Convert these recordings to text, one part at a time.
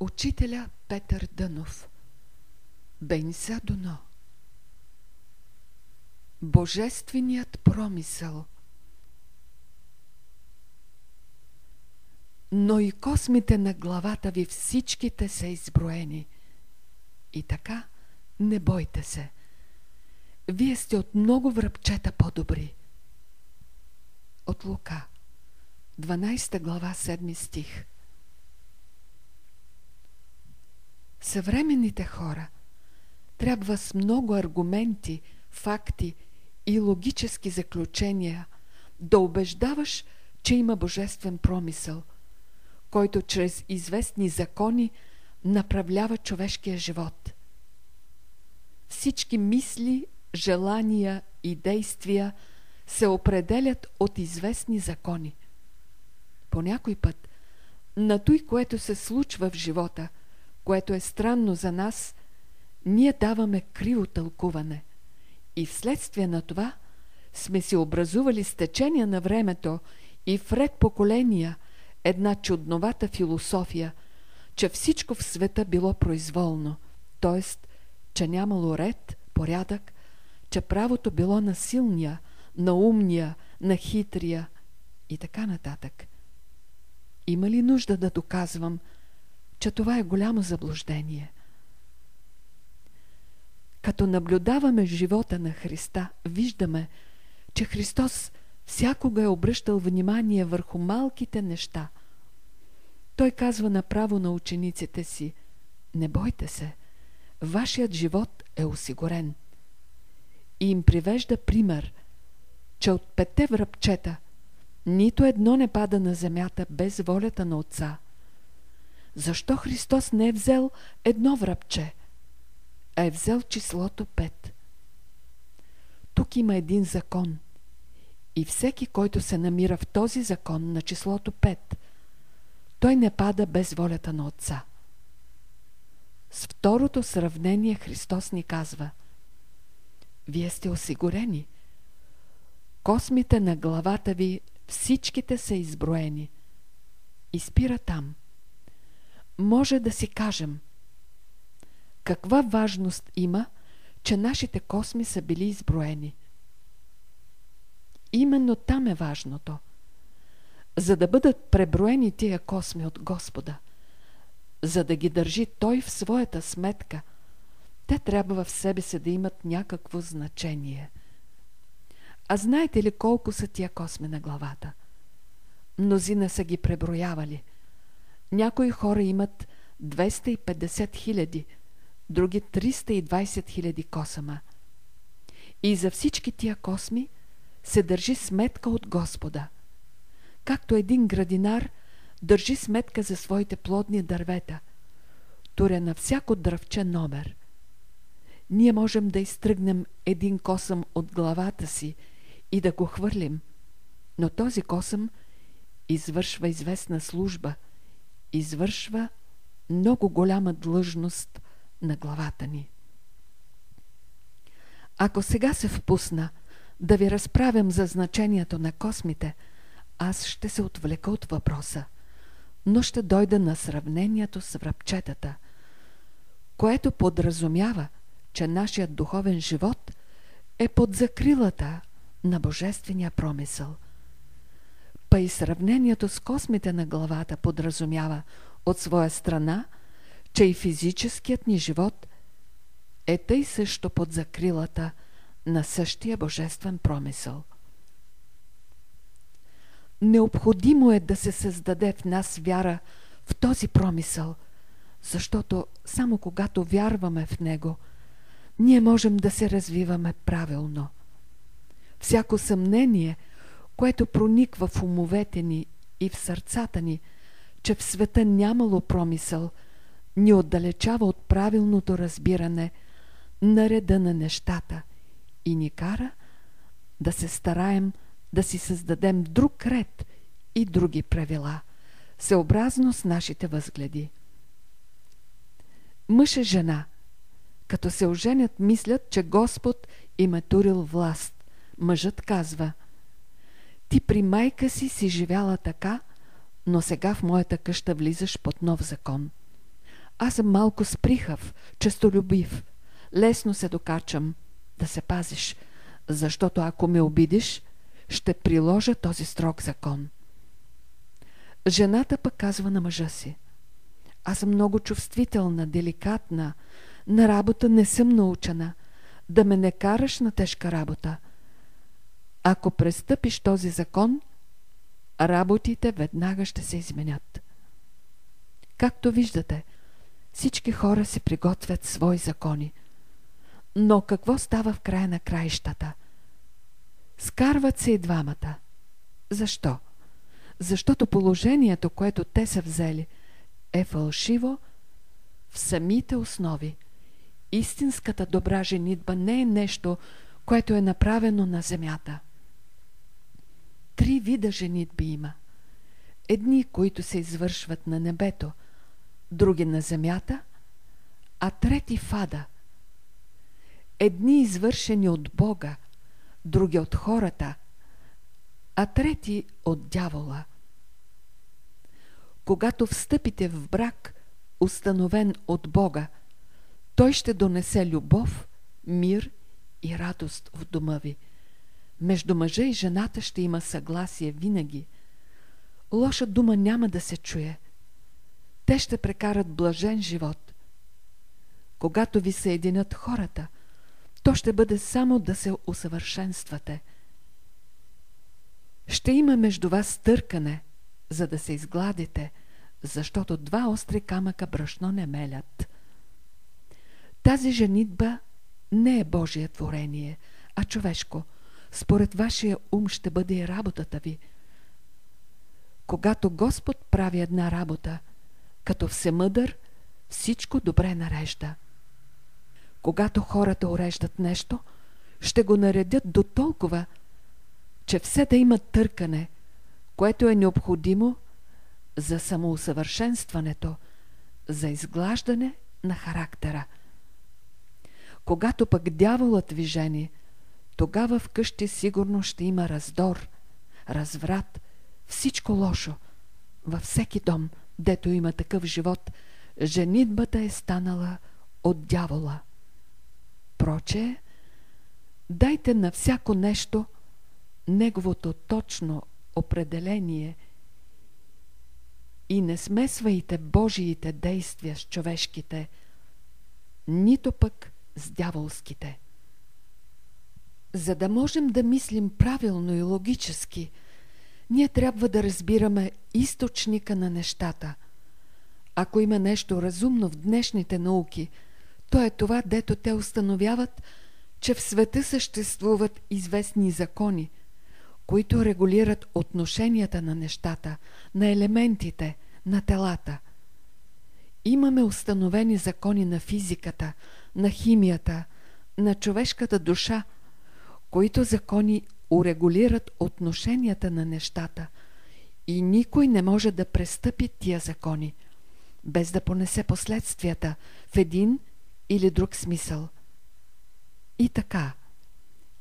Учителя Петър Дънов Бенса Доно Божественият промисъл Но и космите на главата ви всичките са изброени. И така, не бойте се. Вие сте от много връбчета по-добри. От Лука, 12 глава, 7 стих Съвременните хора трябва с много аргументи, факти и логически заключения да убеждаваш, че има божествен промисъл, който чрез известни закони направлява човешкия живот. Всички мисли, желания и действия се определят от известни закони. По някой път, на той, което се случва в живота – което е странно за нас, ние даваме криво тълкуване. И вследствие на това сме си образували с течение на времето и в ред поколения една чудновата философия, че всичко в света било произволно, т.е. че нямало ред, порядък, че правото било на силния, на умния, на хитрия и така нататък. Има ли нужда да доказвам, че това е голямо заблуждение. Като наблюдаваме живота на Христа, виждаме, че Христос всякога е обръщал внимание върху малките неща. Той казва направо на учениците си «Не бойте се, вашият живот е осигурен». И им привежда пример, че от пете връбчета нито едно не пада на земята без волята на Отца – защо Христос не е взел едно връбче, а е взел числото 5? Тук има един закон. И всеки, който се намира в този закон на числото 5, той не пада без волята на Отца. С второто сравнение Христос ни казва Вие сте осигурени. Космите на главата ви всичките са изброени. И спира там може да си кажем каква важност има, че нашите косми са били изброени. Именно там е важното. За да бъдат преброени тия косми от Господа, за да ги държи Той в своята сметка, те трябва в себе си да имат някакво значение. А знаете ли колко са тия косми на главата? Мнозина са ги преброявали – някои хора имат 250 хиляди, други 320 хиляди косама. И за всички тия косми се държи сметка от Господа. Както един градинар държи сметка за своите плодни дървета. Туря на всяко дръвче номер. Ние можем да изтръгнем един косъм от главата си и да го хвърлим, но този косъм извършва известна служба – извършва много голяма длъжност на главата ни. Ако сега се впусна да ви разправям за значението на космите, аз ще се отвлека от въпроса, но ще дойда на сравнението с връбчетата, което подразумява, че нашият духовен живот е под закрилата на божествения промисъл – Па и сравнението с космите на главата подразумява от своя страна, че и физическият ни живот е тъй също под закрилата на същия божествен промисъл. Необходимо е да се създаде в нас вяра в този промисъл, защото само когато вярваме в него, ние можем да се развиваме правилно. Всяко съмнение – което прониква в умовете ни и в сърцата ни, че в света нямало промисъл, ни отдалечава от правилното разбиране на реда на нещата и ни кара да се стараем да си създадем друг ред и други правила, съобразно с нашите възгледи. Мъж и жена, като се оженят, мислят, че Господ им е турил власт. Мъжът казва – ти при майка си си живяла така, но сега в моята къща влизаш под нов закон. Аз съм малко сприхав, честолюбив. Лесно се докачам да се пазиш, защото ако ме обидиш, ще приложа този строг закон. Жената пък казва на мъжа си. Аз съм много чувствителна, деликатна, на работа не съм научена, да ме не караш на тежка работа. Ако престъпиш този закон, работите веднага ще се изменят. Както виждате, всички хора се приготвят свои закони. Но какво става в края на краищата? Скарват се и двамата. Защо? Защото положението, което те са взели, е фалшиво в самите основи. Истинската добра женитба не е нещо, което е направено на земята. Три вида женитби има. Едни, които се извършват на небето, други на земята, а трети в ада. Едни извършени от Бога, други от хората, а трети от дявола. Когато встъпите в брак, установен от Бога, той ще донесе любов, мир и радост в дома ви. Между мъжа и жената ще има съгласие винаги. Лоша дума няма да се чуе. Те ще прекарат блажен живот. Когато ви съединят хората, то ще бъде само да се усъвършенствате. Ще има между вас търкане, за да се изгладите, защото два остри камъка брашно не мелят. Тази женитба не е Божие творение, а човешко. Според вашия ум ще бъде и работата ви. Когато Господ прави една работа, като всемъдър, всичко добре нарежда. Когато хората уреждат нещо, ще го наредят до толкова, че все да има търкане, което е необходимо за самоусъвършенстването, за изглаждане на характера. Когато пък дяволът ви жени, тогава вкъщи сигурно ще има раздор, разврат, всичко лошо. Във всеки дом, дето има такъв живот, женитбата е станала от дявола. Проче, дайте на всяко нещо неговото точно определение и не смесвайте Божиите действия с човешките, нито пък с дяволските. За да можем да мислим правилно и логически, ние трябва да разбираме източника на нещата. Ако има нещо разумно в днешните науки, то е това, дето те установяват, че в света съществуват известни закони, които регулират отношенията на нещата, на елементите, на телата. Имаме установени закони на физиката – на химията, на човешката душа, които закони урегулират отношенията на нещата и никой не може да престъпи тия закони, без да понесе последствията в един или друг смисъл. И така,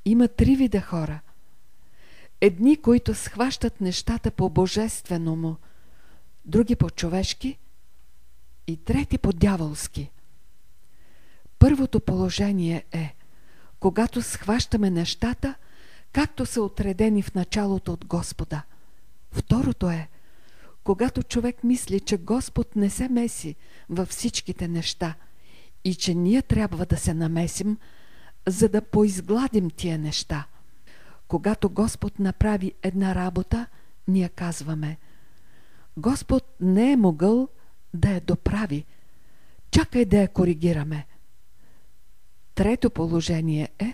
има три вида хора. Едни, които схващат нещата по божествено му, други по човешки и трети по дяволски – Първото положение е, когато схващаме нещата, както са отредени в началото от Господа. Второто е, когато човек мисли, че Господ не се меси във всичките неща и че ние трябва да се намесим, за да поизгладим тия неща. Когато Господ направи една работа, ние казваме Господ не е могъл да я доправи. Чакай да я коригираме. Трето положение е,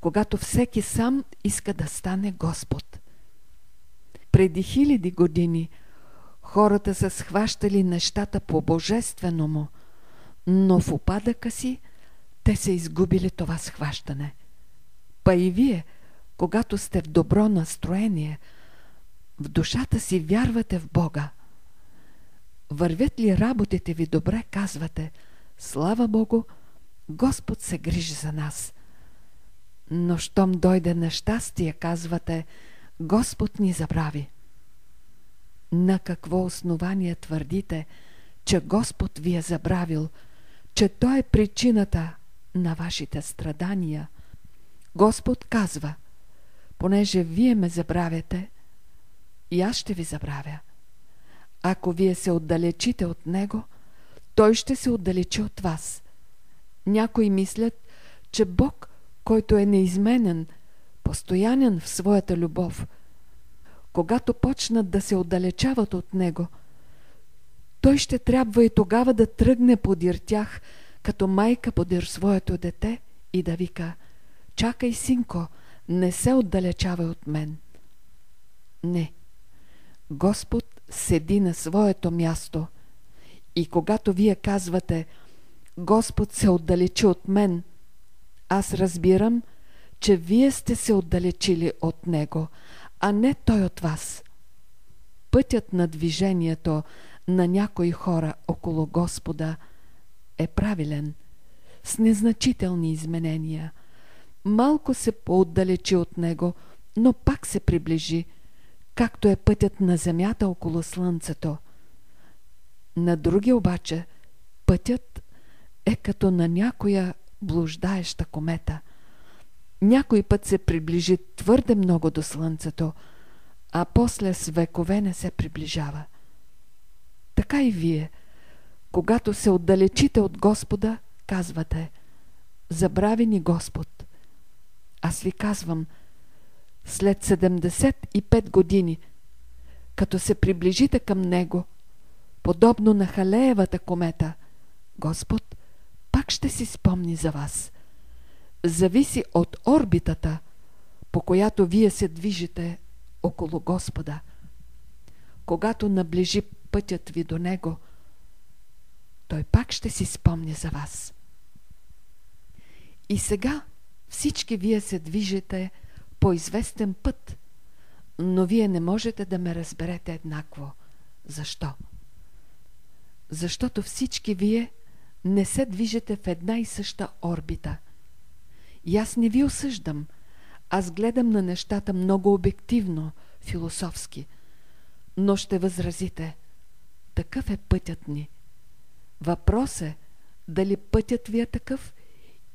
когато всеки сам иска да стане Господ. Преди хиляди години хората са схващали нещата по божествено му, но в опадъка си те са изгубили това схващане. Па и вие, когато сте в добро настроение, в душата си вярвате в Бога. Вървят ли работите ви добре, казвате, слава Богу, Господ се грижи за нас. Но щом дойде на щастие, казвате, Господ ни забрави. На какво основание твърдите, че Господ ви е забравил, че Той е причината на вашите страдания. Господ казва, понеже вие ме забравяте, и аз ще ви забравя. Ако вие се отдалечите от Него, Той ще се отдалечи от вас. Някои мислят, че Бог, който е неизменен, постоянен в своята любов, когато почнат да се отдалечават от Него, той ще трябва и тогава да тръгне подир тях, като майка подир своето дете и да вика «Чакай, синко, не се отдалечавай от мен». Не. Господ седи на своето място и когато вие казвате Господ се отдалечи от мен, аз разбирам, че вие сте се отдалечили от Него, а не Той от вас. Пътят на движението на някои хора около Господа е правилен, с незначителни изменения. Малко се поотдалечи от Него, но пак се приближи, както е пътят на земята около Слънцето. На други обаче пътят е като на някоя блуждаеща комета. Някой път се приближи твърде много до Слънцето, а после с векове не се приближава. Така и вие, когато се отдалечите от Господа, казвате Забрави ни Господ. Аз ви казвам, след 75 години, като се приближите към Него, подобно на Халеевата комета, Господ пак ще си спомни за вас. Зависи от орбитата, по която вие се движите около Господа. Когато наближи пътят ви до Него, Той пак ще си спомни за вас. И сега всички вие се движите по известен път, но вие не можете да ме разберете еднакво. Защо? Защото всички вие не се движите в една и съща орбита. И аз не ви осъждам. Аз гледам на нещата много обективно, философски. Но ще възразите. Такъв е пътят ни. Въпрос е дали пътят ви е такъв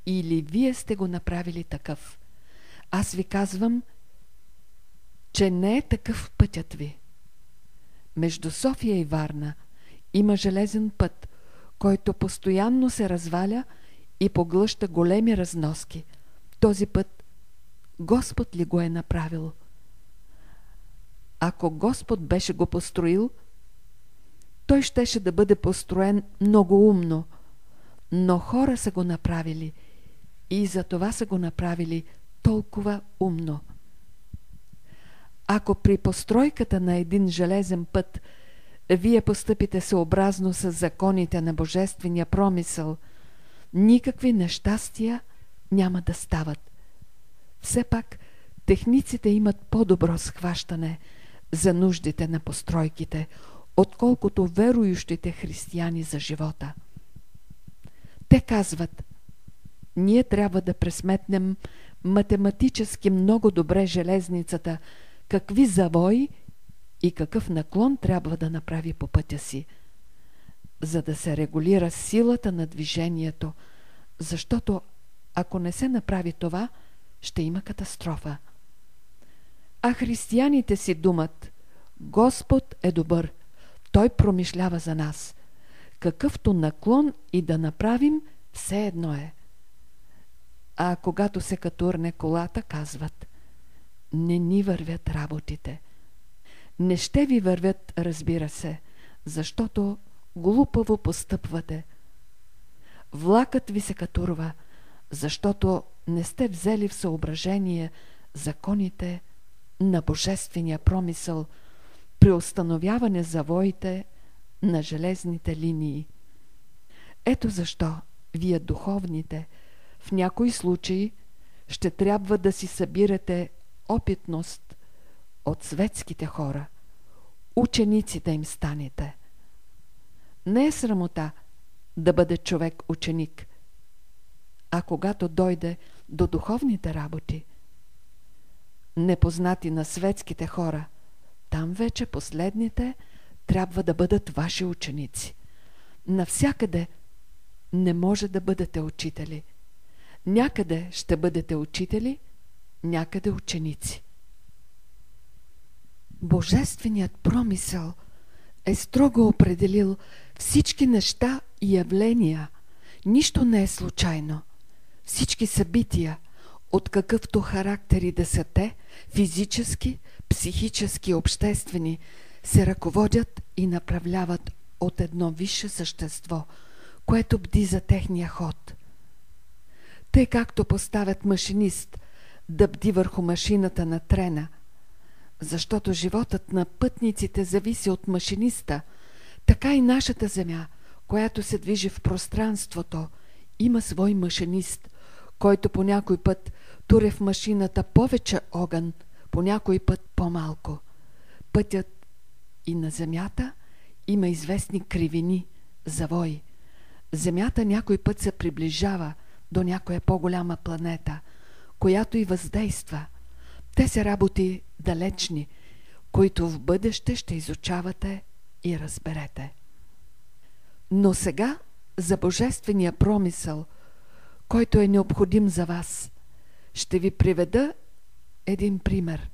или вие сте го направили такъв. Аз ви казвам, че не е такъв пътят ви. Между София и Варна има железен път, който постоянно се разваля и поглъща големи разноски. Този път Господ ли го е направил? Ако Господ беше го построил, той щеше да бъде построен много умно, но хора са го направили и за това са го направили толкова умно. Ако при постройката на един железен път – вие постъпите съобразно с законите на божествения промисъл, никакви нещастия няма да стават. Все пак техниците имат по-добро схващане за нуждите на постройките, отколкото верующите християни за живота. Те казват, ние трябва да пресметнем математически много добре железницата, какви завои и какъв наклон трябва да направи по пътя си, за да се регулира силата на движението, защото ако не се направи това, ще има катастрофа. А християните си думат, Господ е добър, Той промишлява за нас. Какъвто наклон и да направим, все едно е. А когато се катурне колата, казват, не ни вървят работите – не ще ви вървят, разбира се, защото глупаво постъпвате. Влакът ви се катурва, защото не сте взели в съображение законите на божествения промисъл при установяване завоите на железните линии. Ето защо вие духовните в някои случаи ще трябва да си събирате опитност от светските хора, ученици да им станете. Не е срамота да бъде човек ученик, а когато дойде до духовните работи, непознати на светските хора, там вече последните трябва да бъдат ваши ученици. навсякъде не може да бъдете учители. Някъде ще бъдете учители, някъде ученици. Божественият промисъл е строго определил всички неща и явления. Нищо не е случайно. Всички събития, от какъвто характери да са те, физически, психически, обществени, се ръководят и направляват от едно висше същество, което бди за техния ход. Тъй както поставят машинист да бди върху машината на трена, защото животът на пътниците зависи от машиниста, така и нашата земя, която се движи в пространството, има свой машинист, който по някой път туре в машината повече огън, по някой път по-малко. Пътят и на земята има известни кривини, завои. Земята някой път се приближава до някоя по-голяма планета, която и въздейства. Те са работи далечни, които в бъдеще ще изучавате и разберете. Но сега за божествения промисъл, който е необходим за вас, ще ви приведа един пример,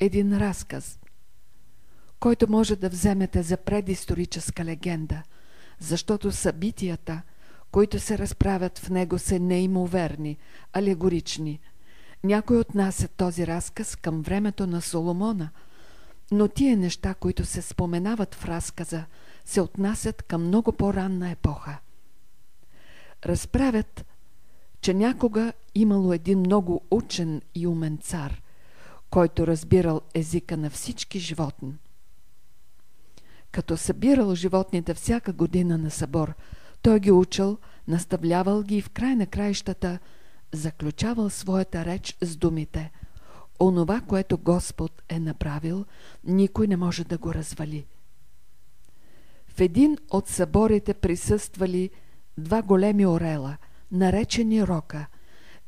един разказ, който може да вземете за предисторическа легенда, защото събитията, които се разправят в него, са неимоверни, алегорични. Някой отнася този разказ към времето на Соломона, но тия неща, които се споменават в разказа, се отнасят към много по-ранна епоха. Разправят, че някога имало един много учен и умен цар, който разбирал езика на всички животни. Като събирал животните всяка година на събор, той ги учил, наставлявал ги и в край на краищата заключавал своята реч с думите «Онова, което Господ е направил, никой не може да го развали». В един от съборите присъствали два големи орела, наречени Рока.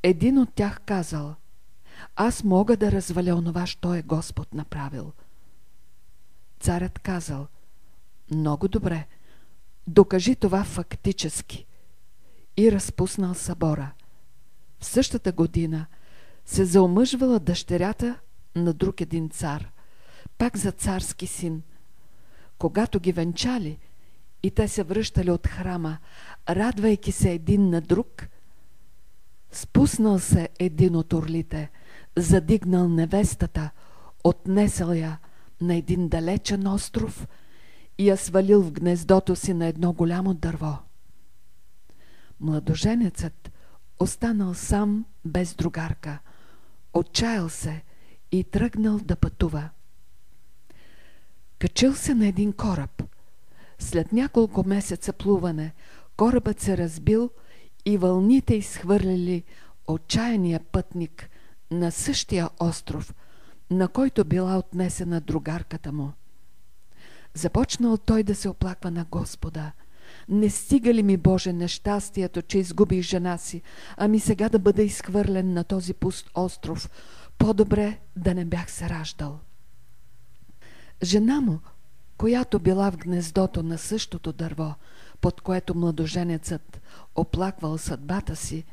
Един от тях казал «Аз мога да разваля онова, що е Господ направил». Царят казал «Много добре, докажи това фактически» и разпуснал събора. Същата година се заомъжвала дъщерята на друг един цар, пак за царски син – когато ги венчали и те се връщали от храма, радвайки се един на друг, спуснал се един от орлите, задигнал невестата, отнесъл я на един далечен остров и я свалил в гнездото си на едно голямо дърво. Младоженецът останал сам без другарка, отчаял се и тръгнал да пътува. Качил се на един кораб. След няколко месеца плуване, корабът се разбил и вълните изхвърлили отчаяния пътник на същия остров, на който била отнесена другарката му. Започнал той да се оплаква на Господа. Не стига ли ми, Боже, нещастието, че изгубих жена си, ами сега да бъда изхвърлен на този пуст остров. По-добре да не бях се раждал. Жена му, която била в гнездото на същото дърво, под което младоженецът оплаквал съдбата си,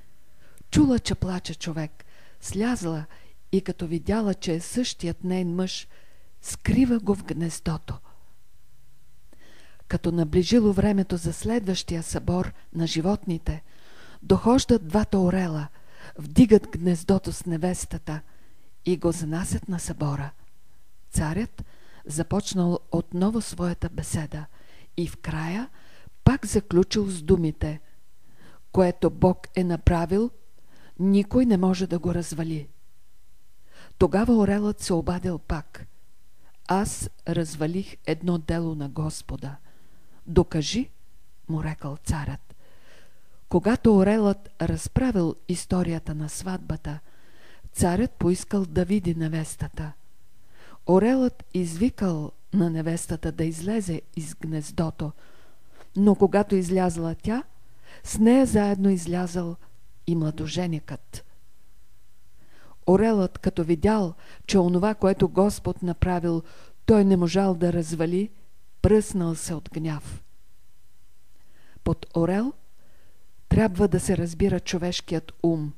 чула, че плаче човек, слязла и като видяла, че е същият нейн мъж, скрива го в гнездото. Като наближило времето за следващия събор на животните, дохождат двата орела, вдигат гнездото с невестата и го занасят на събора. Царят – започнал отново своята беседа и в края пак заключил с думите което Бог е направил, никой не може да го развали. Тогава орелът се обадил пак. Аз развалих едно дело на Господа. Докажи, му рекал царят. Когато орелът разправил историята на сватбата, царят поискал да види невестата – Орелът извикал на невестата да излезе из гнездото, но когато излязла тя, с нея заедно излязал и младоженикът. Орелът, като видял, че онова, което Господ направил, той не можал да развали, пръснал се от гняв. Под орел трябва да се разбира човешкият ум.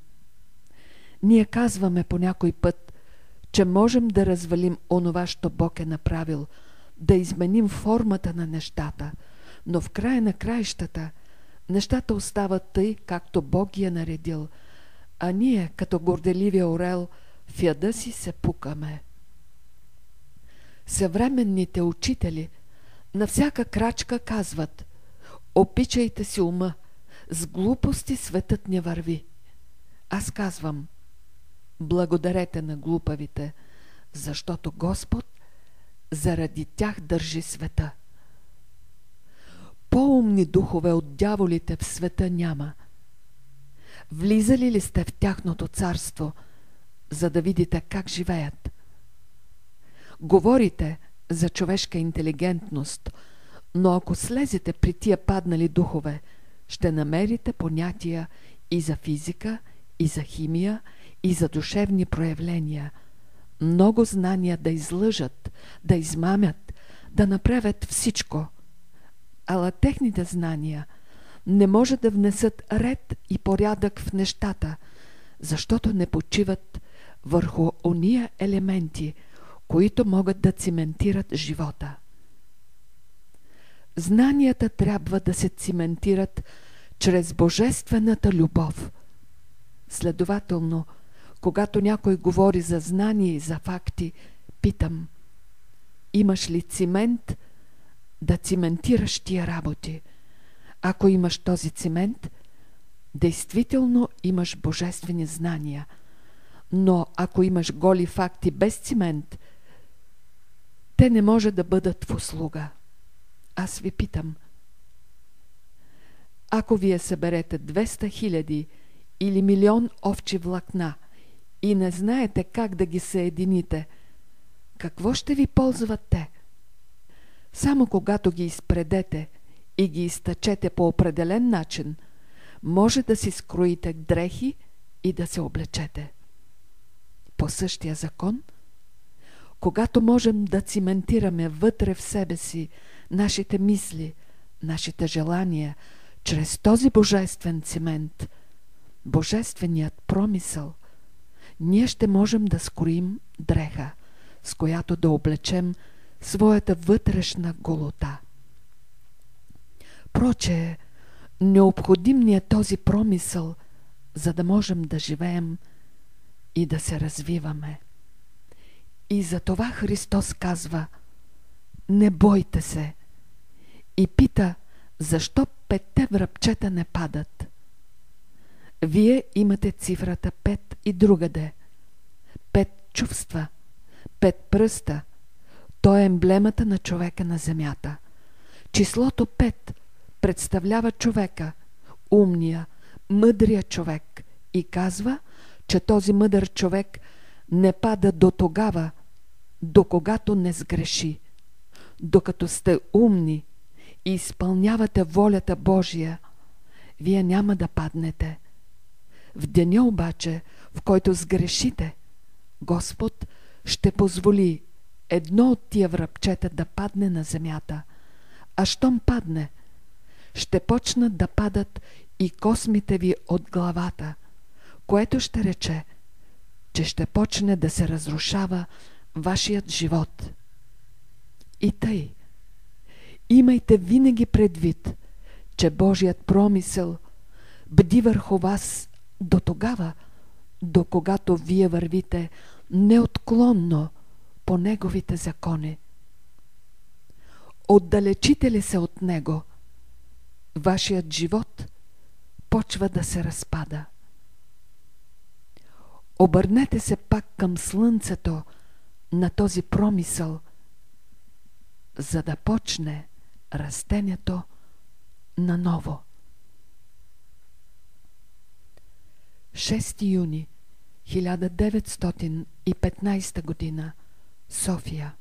Ние казваме по някой път, че можем да развалим онова, що Бог е направил, да изменим формата на нещата, но в края на краищата нещата остават тъй, както Бог ги е наредил, а ние, като горделивия орел, в яда си се пукаме. Съвременните учители на всяка крачка казват Опичайте си ума, с глупости светът не върви. Аз казвам Благодарете на глупавите, защото Господ заради тях държи света. По-умни духове от дяволите в света няма. Влизали ли сте в тяхното царство, за да видите как живеят? Говорите за човешка интелигентност, но ако слезете при тия паднали духове, ще намерите понятия и за физика, и за химия, и за душевни проявления. Много знания да излъжат, да измамят, да направят всичко. Ала техните знания не може да внесат ред и порядък в нещата, защото не почиват върху ония елементи – които могат да циментират живота. Знанията трябва да се циментират чрез божествената любов. Следователно, когато някой говори за знание и за факти, питам, имаш ли цимент да циментираш тия работи? Ако имаш този цимент, действително имаш божествени знания. Но ако имаш голи факти без цимент – те не може да бъдат в услуга. Аз ви питам. Ако вие съберете 200 хиляди или милион овчи влакна и не знаете как да ги съедините, какво ще ви ползват те? Само когато ги изпредете и ги изтъчете по определен начин, може да си скроите дрехи и да се облечете. По същия закон – когато можем да циментираме вътре в себе си нашите мисли, нашите желания, чрез този божествен цимент, божественият промисъл, ние ще можем да скроим дреха, с която да облечем своята вътрешна голота. Проче, необходим ни е този промисъл, за да можем да живеем и да се развиваме. И за това Христос казва Не бойте се и пита защо петте връбчета не падат. Вие имате цифрата пет и другаде. Пет чувства, пет пръста. То е емблемата на човека на земята. Числото пет представлява човека, умния, мъдрия човек и казва, че този мъдър човек – не пада до тогава, до когато не сгреши. Докато сте умни и изпълнявате волята Божия, вие няма да паднете. В деня обаче, в който сгрешите, Господ ще позволи едно от тия връбчета да падне на земята. А щом падне, ще почнат да падат и космите ви от главата, което ще рече – че ще почне да се разрушава вашият живот. И тъй, имайте винаги предвид, че Божият промисъл бди върху вас до тогава, до когато вие вървите неотклонно по Неговите закони. Отдалечите ли се от Него, вашият живот почва да се разпада. Обърнете се пак към слънцето на този промисъл, за да почне растението наново. 6 юни 1915 година София